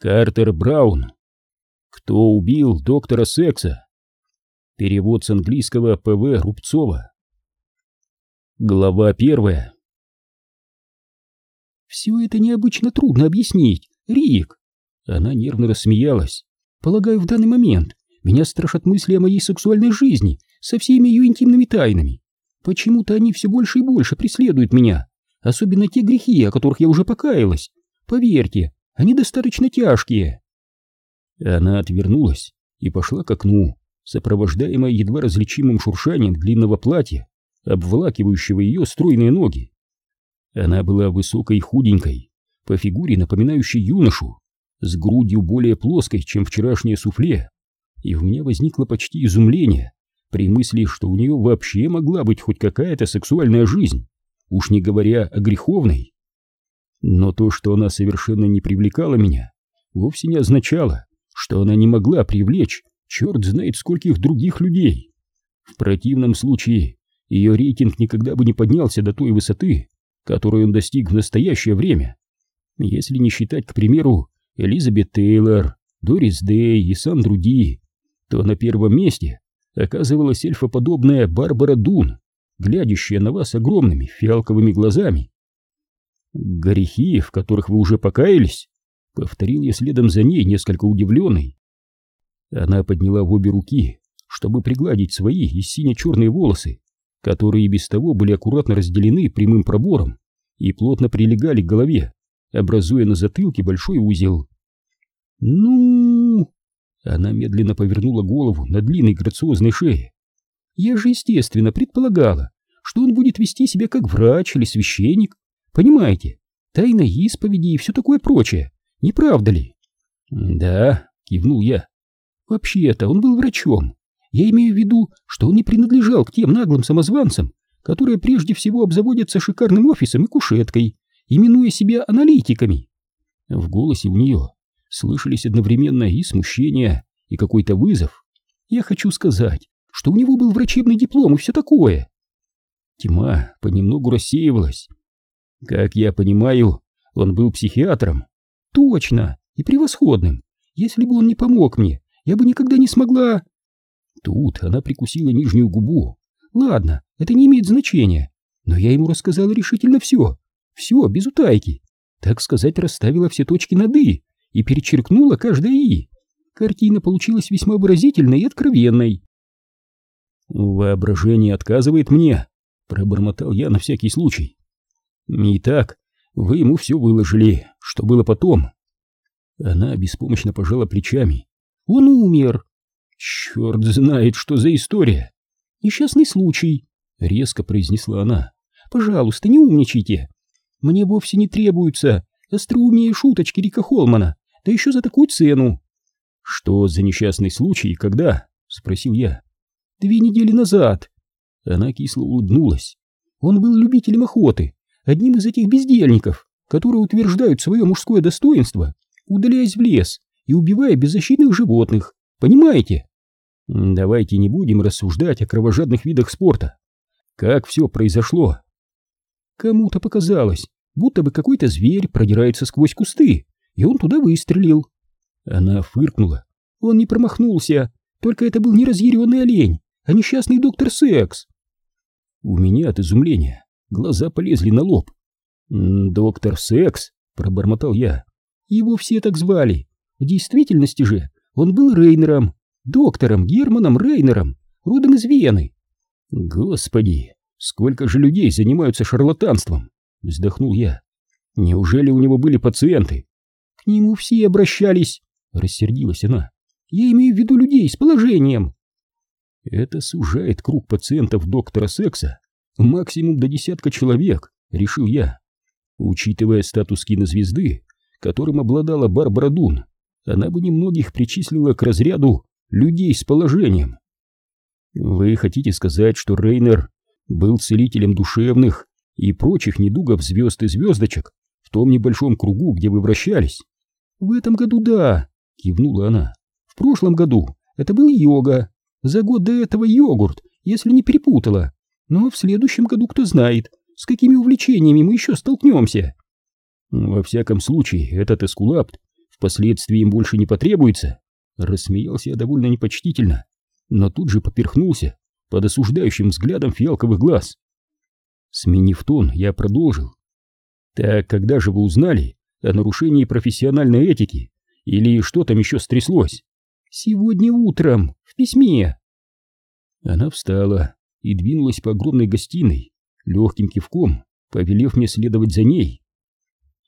Картер Браун. Кто убил доктора секса? Перевод с английского П.В. Рубцова. Глава первая. «Все это необычно трудно объяснить, Рик!» Она нервно рассмеялась. «Полагаю, в данный момент меня страшат мысли о моей сексуальной жизни со всеми ее интимными тайнами. Почему-то они все больше и больше преследуют меня, особенно те грехи, о которых я уже покаялась. Поверьте, они достаточно тяжкие». Она отвернулась и пошла к окну, сопровождаемая едва различимым шуршанием длинного платья, обволакивающего ее стройные ноги. Она была высокой и худенькой, по фигуре напоминающей юношу, с грудью более плоской, чем вчерашнее суфле, и у меня возникло почти изумление при мысли, что у нее вообще могла быть хоть какая-то сексуальная жизнь, уж не говоря о греховной. Но то, что она совершенно не привлекала меня, вовсе не означало, что она не могла привлечь черт знает скольких других людей. В противном случае ее рейтинг никогда бы не поднялся до той высоты, которую он достиг в настоящее время. Если не считать, к примеру, Элизабет Тейлор, Дорис Дэй и Сандру Ди, то на первом месте оказывалась эльфоподобная Барбара Дун, глядящая на вас огромными фиалковыми глазами. «Грехи, в которых вы уже покаялись?» — повторил я следом за ней, несколько удивленный. Она подняла в обе руки, чтобы пригладить свои и сине-черные волосы, которые и без того были аккуратно разделены прямым пробором и плотно прилегали к голове, образуя на затылке большой узел. «Ну...» Она медленно повернула голову на длинной грациозной шее. «Я же, естественно, предполагала, что он будет вести себя как врач или священник. Понимаете, тайна исповеди и все такое прочее, не правда ли?» «Да», — кивнул я. «Вообще-то он был врачом, я имею в виду, что он не принадлежал к тем наглым самозванцам, которые прежде всего обзаводятся шикарным офисом и кушеткой, именуя себя аналитиками. В голосе у нее слышались одновременно и смущение, и какой-то вызов. Я хочу сказать, что у него был врачебный диплом и все такое. Тьма понемногу рассеивалась. Как я понимаю, он был психиатром. Точно, и превосходным. Если бы он не помог мне, я бы никогда не смогла... Тут она прикусила нижнюю губу. Ладно, это не имеет значения. Но я ему рассказала решительно все. Все, без утайки. Так сказать, расставила все точки над «и» и перечеркнула каждое «и». Картина получилась весьма выразительной и откровенной. «Воображение отказывает мне», — пробормотал я на всякий случай. «Итак, вы ему все выложили. Что было потом?» Она беспомощно пожала плечами. «Он умер. «Черт знает, что за история!» «Несчастный случай», — резко произнесла она. «Пожалуйста, не умничайте. Мне вовсе не требуются остроумие шуточки Рика Холмана, да еще за такую цену». «Что за несчастный случай и когда?» — спросил я. «Две недели назад». Она кисло улыбнулась. «Он был любителем охоты, одним из этих бездельников, которые утверждают свое мужское достоинство, удаляясь в лес и убивая беззащитных животных. Понимаете?» Давайте не будем рассуждать о кровожадных видах спорта. Как все произошло? Кому-то показалось, будто бы какой-то зверь продирается сквозь кусты, и он туда выстрелил. Она фыркнула. Он не промахнулся, только это был не разъяренный олень, а несчастный доктор Секс. У меня от изумления глаза полезли на лоб. «Доктор Секс?» — пробормотал я. «Его все так звали. В действительности же он был Рейнером, доктором Германом Рейнером, родом из Вены. Господи, сколько же людей занимаются шарлатанством, вздохнул я. Неужели у него были пациенты? К нему все обращались, рассердилась она. Я имею в виду людей с положением. Это сужает круг пациентов доктора секса максимум до десятка человек, решил я. Учитывая статус кинозвезды, которым обладала Барбара Дун, она бы немногих причислила к разряду людей с положением. Вы хотите сказать, что Рейнер был целителем душевных и прочих недугов звезд и звездочек в том небольшом кругу, где вы вращались? В этом году да, кивнула она. В прошлом году это был йога, за год до этого йогурт, если не перепутала. Но в следующем году кто знает, с какими увлечениями мы еще столкнемся. Во всяком случае, этот эскулапт впоследствии им больше не потребуется, рассмеялся я довольно непочтительно, но тут же поперхнулся под осуждающим взглядом фиалковых глаз. Сменив тон, я продолжил. Так когда же вы узнали о нарушении профессиональной этики? Или что там еще стряслось? Сегодня утром, в письме. Она встала и двинулась по огромной гостиной, легким кивком, повелев мне следовать за ней.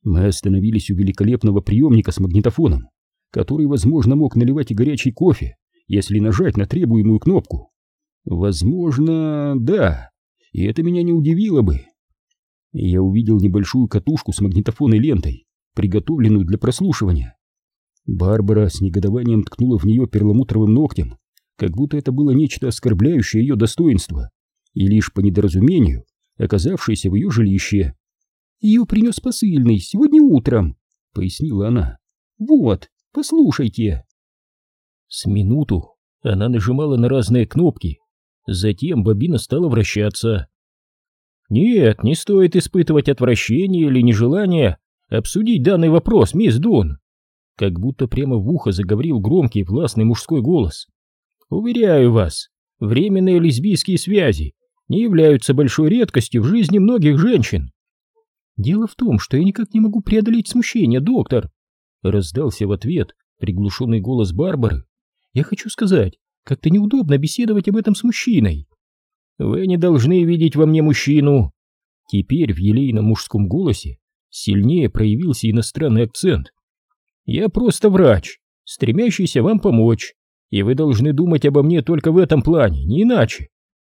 Мы остановились у великолепного приемника с магнитофоном, который, возможно, мог наливать и горячий кофе, если нажать на требуемую кнопку. Возможно, да, и это меня не удивило бы. Я увидел небольшую катушку с магнитофонной лентой, приготовленную для прослушивания. Барбара с негодованием ткнула в нее перламутровым ногтем, как будто это было нечто оскорбляющее ее достоинство, и лишь по недоразумению оказавшееся в ее жилище. «Ее принес посыльный сегодня утром», — пояснила она. «Вот, послушайте». С минуту она нажимала на разные кнопки, затем бобина стала вращаться. «Нет, не стоит испытывать отвращение или нежелание обсудить данный вопрос, мисс Дун», как будто прямо в ухо заговорил громкий властный мужской голос. «Уверяю вас, временные лесбийские связи не являются большой редкостью в жизни многих женщин. Дело в том, что я никак не могу преодолеть смущение, доктор, раздался в ответ приглушенный голос Барбары. Я хочу сказать, как-то неудобно беседовать об этом с мужчиной. Вы не должны видеть во мне мужчину. Теперь в елейном мужском голосе сильнее проявился иностранный акцент. Я просто врач, стремящийся вам помочь, и вы должны думать обо мне только в этом плане, не иначе.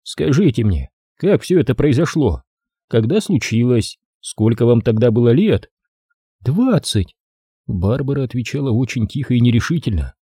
Скажите мне, как все это произошло? Когда случилось? Сколько вам тогда было лет? Двадцать. Барбара отвечала очень тихо и нерешительно.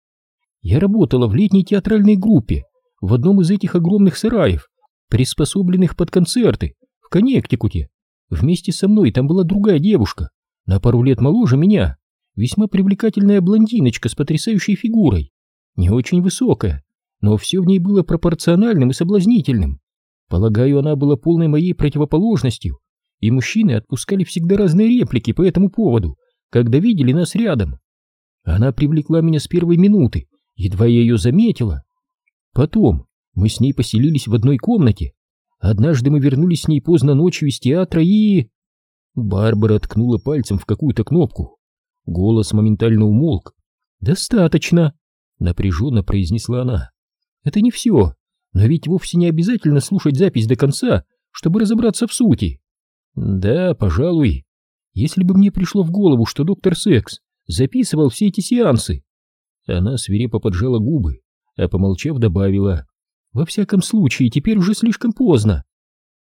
Я работала в летней театральной группе в одном из этих огромных сараев, приспособленных под концерты, в Коннектикуте. Вместе со мной там была другая девушка, на пару лет моложе меня, весьма привлекательная блондиночка с потрясающей фигурой, не очень высокая, но все в ней было пропорциональным и соблазнительным. Полагаю, она была полной моей противоположностью, и мужчины отпускали всегда разные реплики по этому поводу, когда видели нас рядом. Она привлекла меня с первой минуты, едва я ее заметила. Потом мы с ней поселились в одной комнате. Однажды мы вернулись с ней поздно ночью из театра и... Барбара ткнула пальцем в какую-то кнопку. Голос моментально умолк. «Достаточно», — напряженно произнесла она. «Это не все, но ведь вовсе не обязательно слушать запись до конца, чтобы разобраться в сути». «Да, пожалуй. Если бы мне пришло в голову, что доктор Секс записывал все эти сеансы...» Она свирепо поджала губы, а помолчав добавила. «Во всяком случае, теперь уже слишком поздно».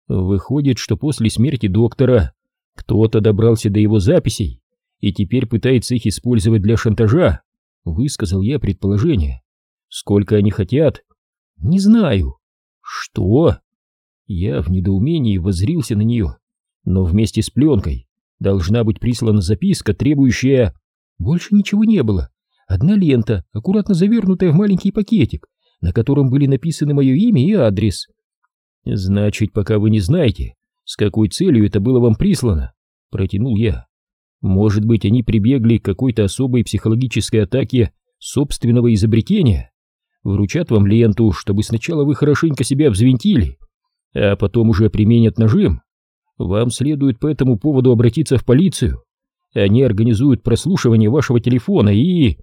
Выходит, что после смерти доктора кто-то добрался до его записей и теперь пытается их использовать для шантажа, высказал я предположение. Сколько они хотят? Не знаю. Что? Я в недоумении воззрился на нее, но вместе с пленкой должна быть прислана записка, требующая... Больше ничего не было. Одна лента, аккуратно завернутая в маленький пакетик, на котором были написаны мое имя и адрес. Значит, пока вы не знаете, с какой целью это было вам прислано, протянул я. Может быть, они прибегли к какой-то особой психологической атаке собственного изобретения? Вручат вам ленту, чтобы сначала вы хорошенько себя взвинтили, а потом уже применят нажим. Вам следует по этому поводу обратиться в полицию. Они организуют прослушивание вашего телефона и...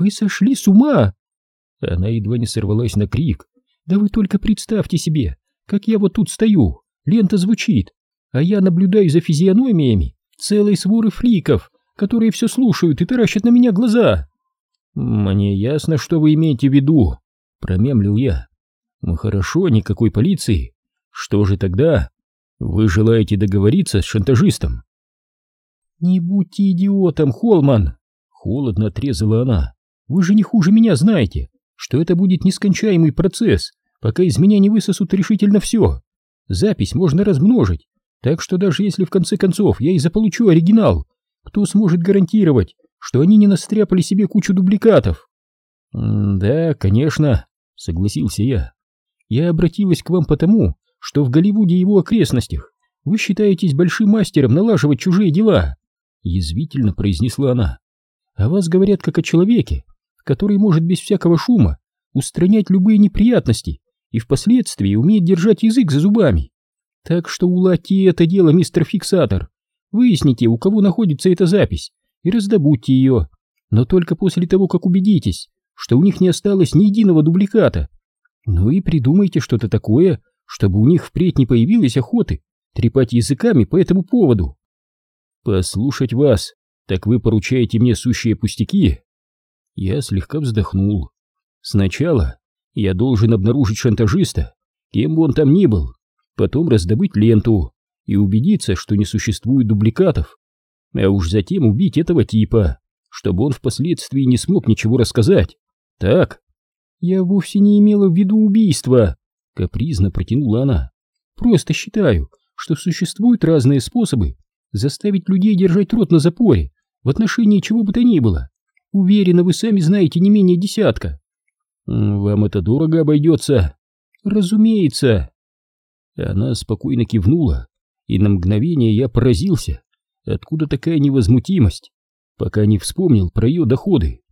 Вы сошли с ума? Она едва не сорвалась на крик. Да вы только представьте себе, как я вот тут стою, лента звучит, а я наблюдаю за физиономиями целой своры фликов, которые все слушают и таращат на меня глаза. Мне ясно, что вы имеете в виду, промямлил я. Ну хорошо, никакой полиции. Что же тогда? Вы желаете договориться с шантажистом? Не будьте идиотом, Холман, холодно отрезала она. Вы же не хуже меня знаете, что это будет нескончаемый процесс, пока из меня не высосут решительно все. Запись можно размножить, так что даже если в конце концов я и заполучу оригинал, кто сможет гарантировать, что они не настряпали себе кучу дубликатов? «Да, конечно», — согласился я. «Я обратилась к вам потому, что в Голливуде и его окрестностях вы считаетесь большим мастером налаживать чужие дела», — язвительно произнесла она. О вас говорят как о человеке, который может без всякого шума устранять любые неприятности и впоследствии умеет держать язык за зубами. Так что уладьте это дело, мистер Фиксатор. Выясните, у кого находится эта запись, и раздобудьте ее. Но только после того, как убедитесь, что у них не осталось ни единого дубликата. Ну и придумайте что-то такое, чтобы у них впредь не появилось охоты трепать языками по этому поводу. Послушать вас, так вы поручаете мне сущие пустяки? Я слегка вздохнул. Сначала я должен обнаружить шантажиста, кем бы он там ни был, потом раздобыть ленту и убедиться, что не существует дубликатов, а уж затем убить этого типа, чтобы он впоследствии не смог ничего рассказать. Так? Я вовсе не имела в виду убийства, капризно протянула она. Просто считаю, что существуют разные способы заставить людей держать рот на запоре в отношении чего бы то ни было. Уверена, вы сами знаете не менее десятка. Вам это дорого обойдется? Разумеется. Она спокойно кивнула, и на мгновение я поразился, откуда такая невозмутимость, пока не вспомнил про ее доходы.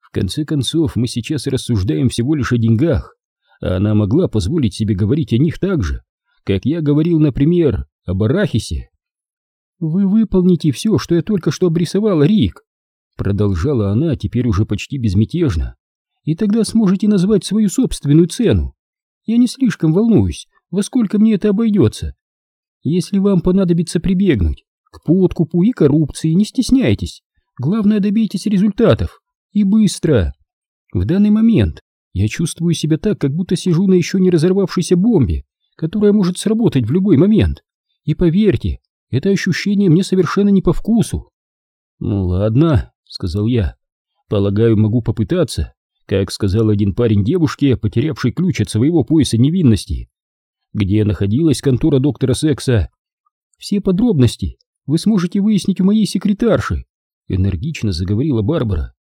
В конце концов, мы сейчас рассуждаем всего лишь о деньгах, а она могла позволить себе говорить о них так же, как я говорил, например, об арахисе. «Вы выполните все, что я только что обрисовала, Рик», продолжала она теперь уже почти безмятежно, «и тогда сможете назвать свою собственную цену. Я не слишком волнуюсь, во сколько мне это обойдется. Если вам понадобится прибегнуть к подкупу и коррупции, не стесняйтесь. Главное, добейтесь результатов. И быстро. В данный момент я чувствую себя так, как будто сижу на еще не разорвавшейся бомбе, которая может сработать в любой момент. И поверьте, это ощущение мне совершенно не по вкусу. «Ну ладно», — сказал я. «Полагаю, могу попытаться, как сказал один парень девушке, потерявший ключ от своего пояса невинности. Где находилась контора доктора Секса? Все подробности вы сможете выяснить у моей секретарши, энергично заговорила Барбара.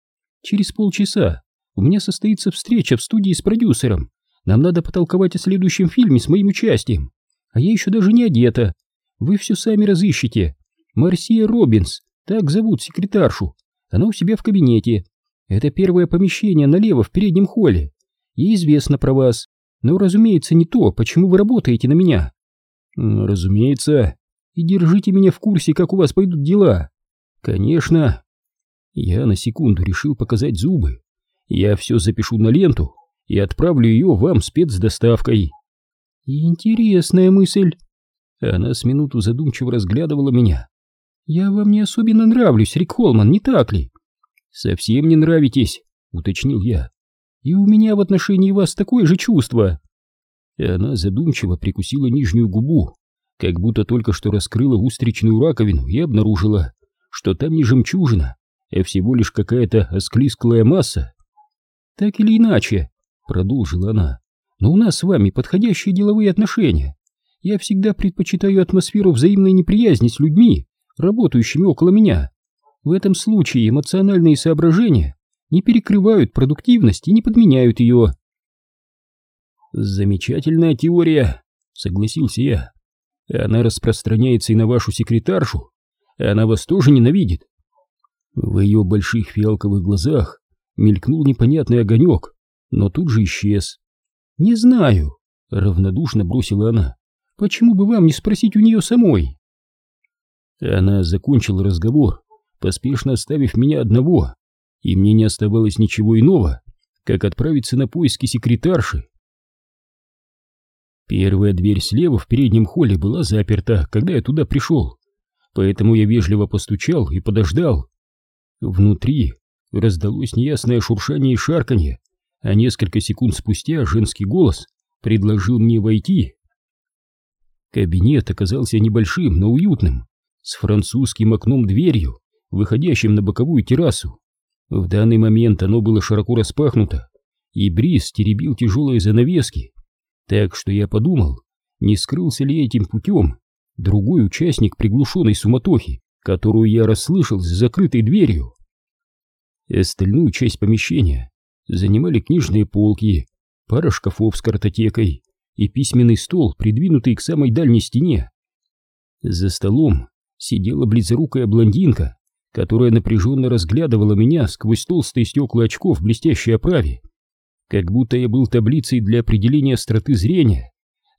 Через полчаса у меня состоится встреча в студии с продюсером. Нам надо потолковать о следующем фильме с моим участием. А я еще даже не одета. Вы все сами разыщете. Марсия Робинс, так зовут секретаршу. Она у себя в кабинете. Это первое помещение налево в переднем холле. Ей известно про вас. Но, разумеется, не то, почему вы работаете на меня. Разумеется. И держите меня в курсе, как у вас пойдут дела. Конечно. Я на секунду решил показать зубы. Я все запишу на ленту и отправлю ее вам спецдоставкой. Интересная мысль. Она с минуту задумчиво разглядывала меня. Я вам не особенно нравлюсь, Рик Холман, не так ли? Совсем не нравитесь, уточнил я. И у меня в отношении вас такое же чувство. И она задумчиво прикусила нижнюю губу, как будто только что раскрыла устричную раковину и обнаружила, что там не жемчужина, а всего лишь какая-то осклизклая масса. Так или иначе, продолжила она, но у нас с вами подходящие деловые отношения. Я всегда предпочитаю атмосферу взаимной неприязни с людьми, работающими около меня. В этом случае эмоциональные соображения не перекрывают продуктивность и не подменяют ее. Замечательная теория, согласился я. Она распространяется и на вашу секретаршу. Она вас тоже ненавидит. В ее больших фиалковых глазах мелькнул непонятный огонек, но тут же исчез. «Не знаю», — равнодушно бросила она. «Почему бы вам не спросить у нее самой?» Она закончила разговор, поспешно оставив меня одного и мне не оставалось ничего иного, как отправиться на поиски секретарши. Первая дверь слева в переднем холле была заперта, когда я туда пришел, поэтому я вежливо постучал и подождал. Внутри раздалось неясное шуршание и шарканье, а несколько секунд спустя женский голос предложил мне войти. Кабинет оказался небольшим, но уютным, с французским окном-дверью, выходящим на боковую террасу. В данный момент оно было широко распахнуто, и бриз теребил тяжелые занавески, так что я подумал, не скрылся ли этим путем другой участник приглушенной суматохи, которую я расслышал за закрытой дверью. Остальную часть помещения занимали книжные полки, пара шкафов с картотекой и письменный стол, придвинутый к самой дальней стене. За столом сидела близорукая блондинка которая напряженно разглядывала меня сквозь толстые стекла очков в блестящей оправе, как будто я был таблицей для определения остроты зрения,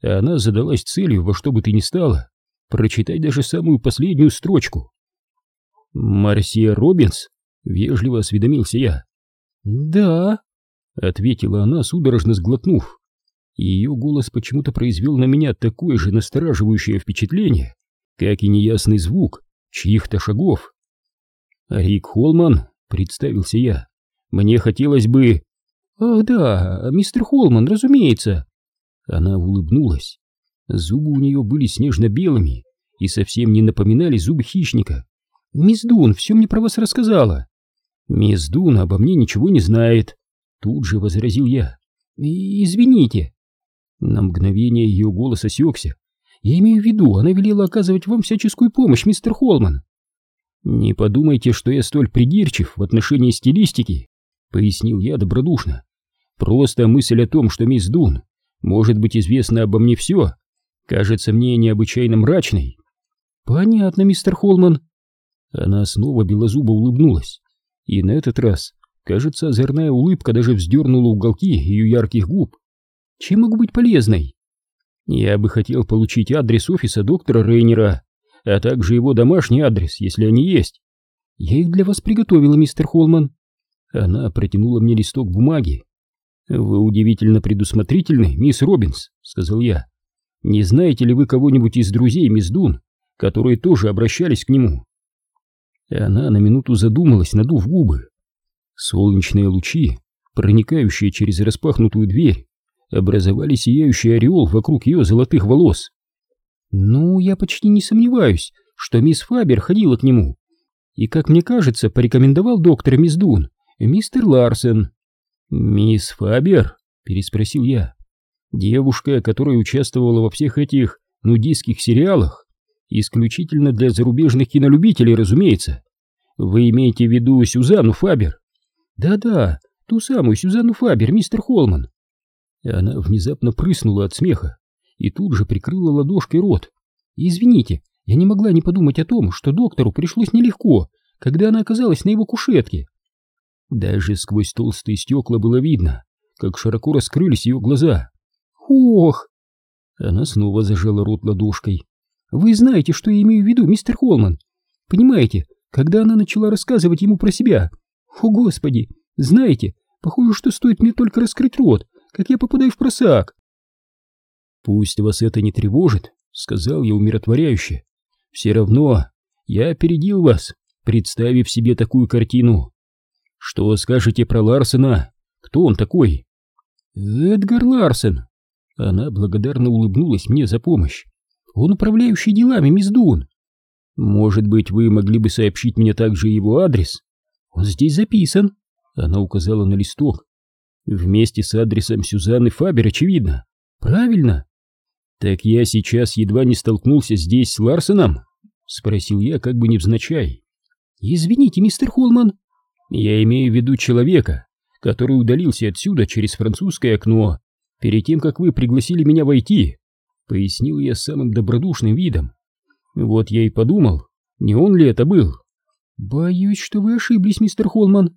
а она задалась целью во что бы то ни стало прочитать даже самую последнюю строчку. «Марсия Робинс?» — вежливо осведомился я. «Да», — ответила она, судорожно сглотнув. Ее голос почему-то произвел на меня такое же настораживающее впечатление, как и неясный звук чьих-то шагов. «Рик Холман», — представился я, — «мне хотелось бы...» «Ах да, мистер Холман, разумеется». Она улыбнулась. Зубы у нее были снежно-белыми и совсем не напоминали зубы хищника. «Мисс Дун все мне про вас рассказала». «Мисс Дун обо мне ничего не знает», — тут же возразил я. «Извините». На мгновение ее голос осекся. «Я имею в виду, она велела оказывать вам всяческую помощь, мистер Холман». «Не подумайте, что я столь придирчив в отношении стилистики», — пояснил я добродушно. «Просто мысль о том, что мисс Дун может быть известно обо мне все, кажется мне необычайно мрачной». «Понятно, мистер Холман». Она снова белозубо улыбнулась, и на этот раз, кажется, озорная улыбка даже вздернула уголки ее ярких губ. «Чем могу быть полезной?» «Я бы хотел получить адрес офиса доктора Рейнера», а также его домашний адрес, если они есть. Я их для вас приготовила, мистер Холман. Она протянула мне листок бумаги. Вы удивительно предусмотрительны, мисс Робинс, сказал я. Не знаете ли вы кого-нибудь из друзей мисс Дун, которые тоже обращались к нему? Она на минуту задумалась, надув губы. Солнечные лучи, проникающие через распахнутую дверь, образовали сияющий ореол вокруг ее золотых волос. Ну, я почти не сомневаюсь, что мисс Фабер ходила к нему. И, как мне кажется, порекомендовал доктор мисс Дун, мистер Ларсен. «Мисс Фабер?» — переспросил я. «Девушка, которая участвовала во всех этих нудистских сериалах, исключительно для зарубежных кинолюбителей, разумеется. Вы имеете в виду Сюзанну Фабер?» «Да-да, ту самую Сюзанну Фабер, мистер Холман». Она внезапно прыснула от смеха и тут же прикрыла ладошкой рот. «Извините, я не могла не подумать о том, что доктору пришлось нелегко, когда она оказалась на его кушетке». Даже сквозь толстые стекла было видно, как широко раскрылись ее глаза. «Ох!» Она снова зажала рот ладошкой. «Вы знаете, что я имею в виду, мистер Холман? Понимаете, когда она начала рассказывать ему про себя? О, Господи! Знаете, похоже, что стоит мне только раскрыть рот, как я попадаю в просак. «Пусть вас это не тревожит», — сказал я умиротворяюще. «Все равно я опередил вас, представив себе такую картину. Что скажете про Ларсена? Кто он такой?» «Эдгар Ларсен». Она благодарно улыбнулась мне за помощь. «Он управляющий делами, мисс Дун». «Может быть, вы могли бы сообщить мне также его адрес?» «Он здесь записан». Она указала на листок. «Вместе с адресом Сюзанны Фабер, очевидно». «Правильно. «Так я сейчас едва не столкнулся здесь с Ларсеном?» — спросил я, как бы невзначай. «Извините, мистер Холман». «Я имею в виду человека, который удалился отсюда через французское окно, перед тем, как вы пригласили меня войти», — пояснил я самым добродушным видом. «Вот я и подумал, не он ли это был?» «Боюсь, что вы ошиблись, мистер Холман».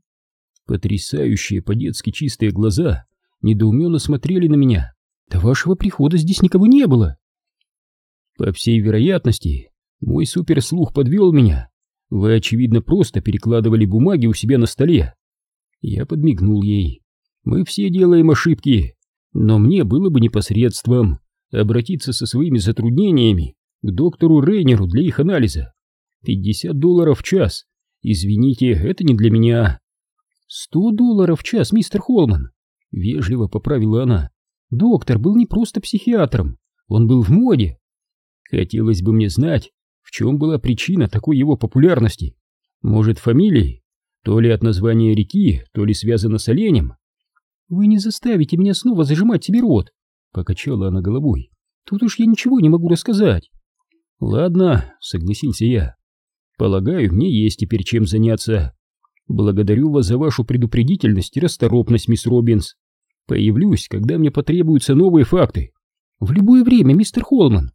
Потрясающие по-детски чистые глаза недоуменно смотрели на меня. До вашего прихода здесь никого не было. По всей вероятности, мой суперслух подвел меня. Вы, очевидно, просто перекладывали бумаги у себя на столе. Я подмигнул ей. Мы все делаем ошибки, но мне было бы непосредством обратиться со своими затруднениями к доктору Рейнеру для их анализа. 50 долларов в час. Извините, это не для меня. 100 долларов в час, мистер Холман. Вежливо поправила она. Доктор был не просто психиатром, он был в моде. Хотелось бы мне знать, в чем была причина такой его популярности. Может, фамилии? То ли от названия реки, то ли связано с оленем? Вы не заставите меня снова зажимать себе рот, покачала она головой. Тут уж я ничего не могу рассказать. Ладно, согласился я. Полагаю, мне есть теперь чем заняться. Благодарю вас за вашу предупредительность и расторопность, мисс Робинс. Появлюсь, когда мне потребуются новые факты. В любое время, мистер Холман.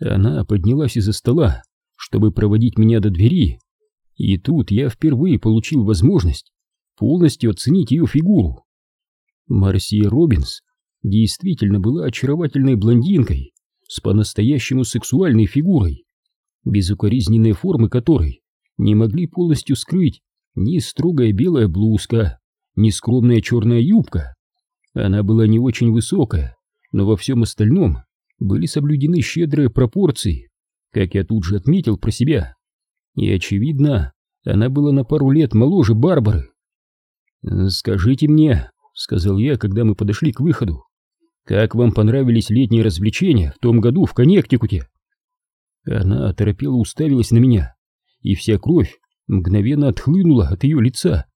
Она поднялась из-за стола, чтобы проводить меня до двери. И тут я впервые получил возможность полностью оценить ее фигуру. Марсия Робинс действительно была очаровательной блондинкой с по-настоящему сексуальной фигурой, безукоризненные формы которой не могли полностью скрыть ни строгая белая блузка, ни скромная черная юбка. Она была не очень высокая, но во всем остальном были соблюдены щедрые пропорции, как я тут же отметил про себя. И, очевидно, она была на пару лет моложе Барбары. «Скажите мне», — сказал я, когда мы подошли к выходу, «как вам понравились летние развлечения в том году в Коннектикуте?» Она оторопела уставилась на меня, и вся кровь мгновенно отхлынула от ее лица.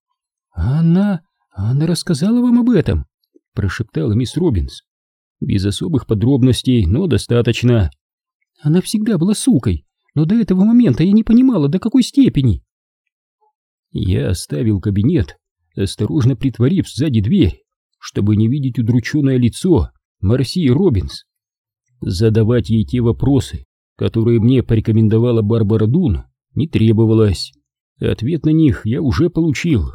«Она... она рассказала вам об этом?» — прошептала мисс Робинс. «Без особых подробностей, но достаточно». «Она всегда была сукой, но до этого момента я не понимала, до какой степени». Я оставил кабинет, осторожно притворив сзади дверь, чтобы не видеть удрученное лицо Марсии Робинс. Задавать ей те вопросы, которые мне порекомендовала Барбара Дун, не требовалось. Ответ на них я уже получил.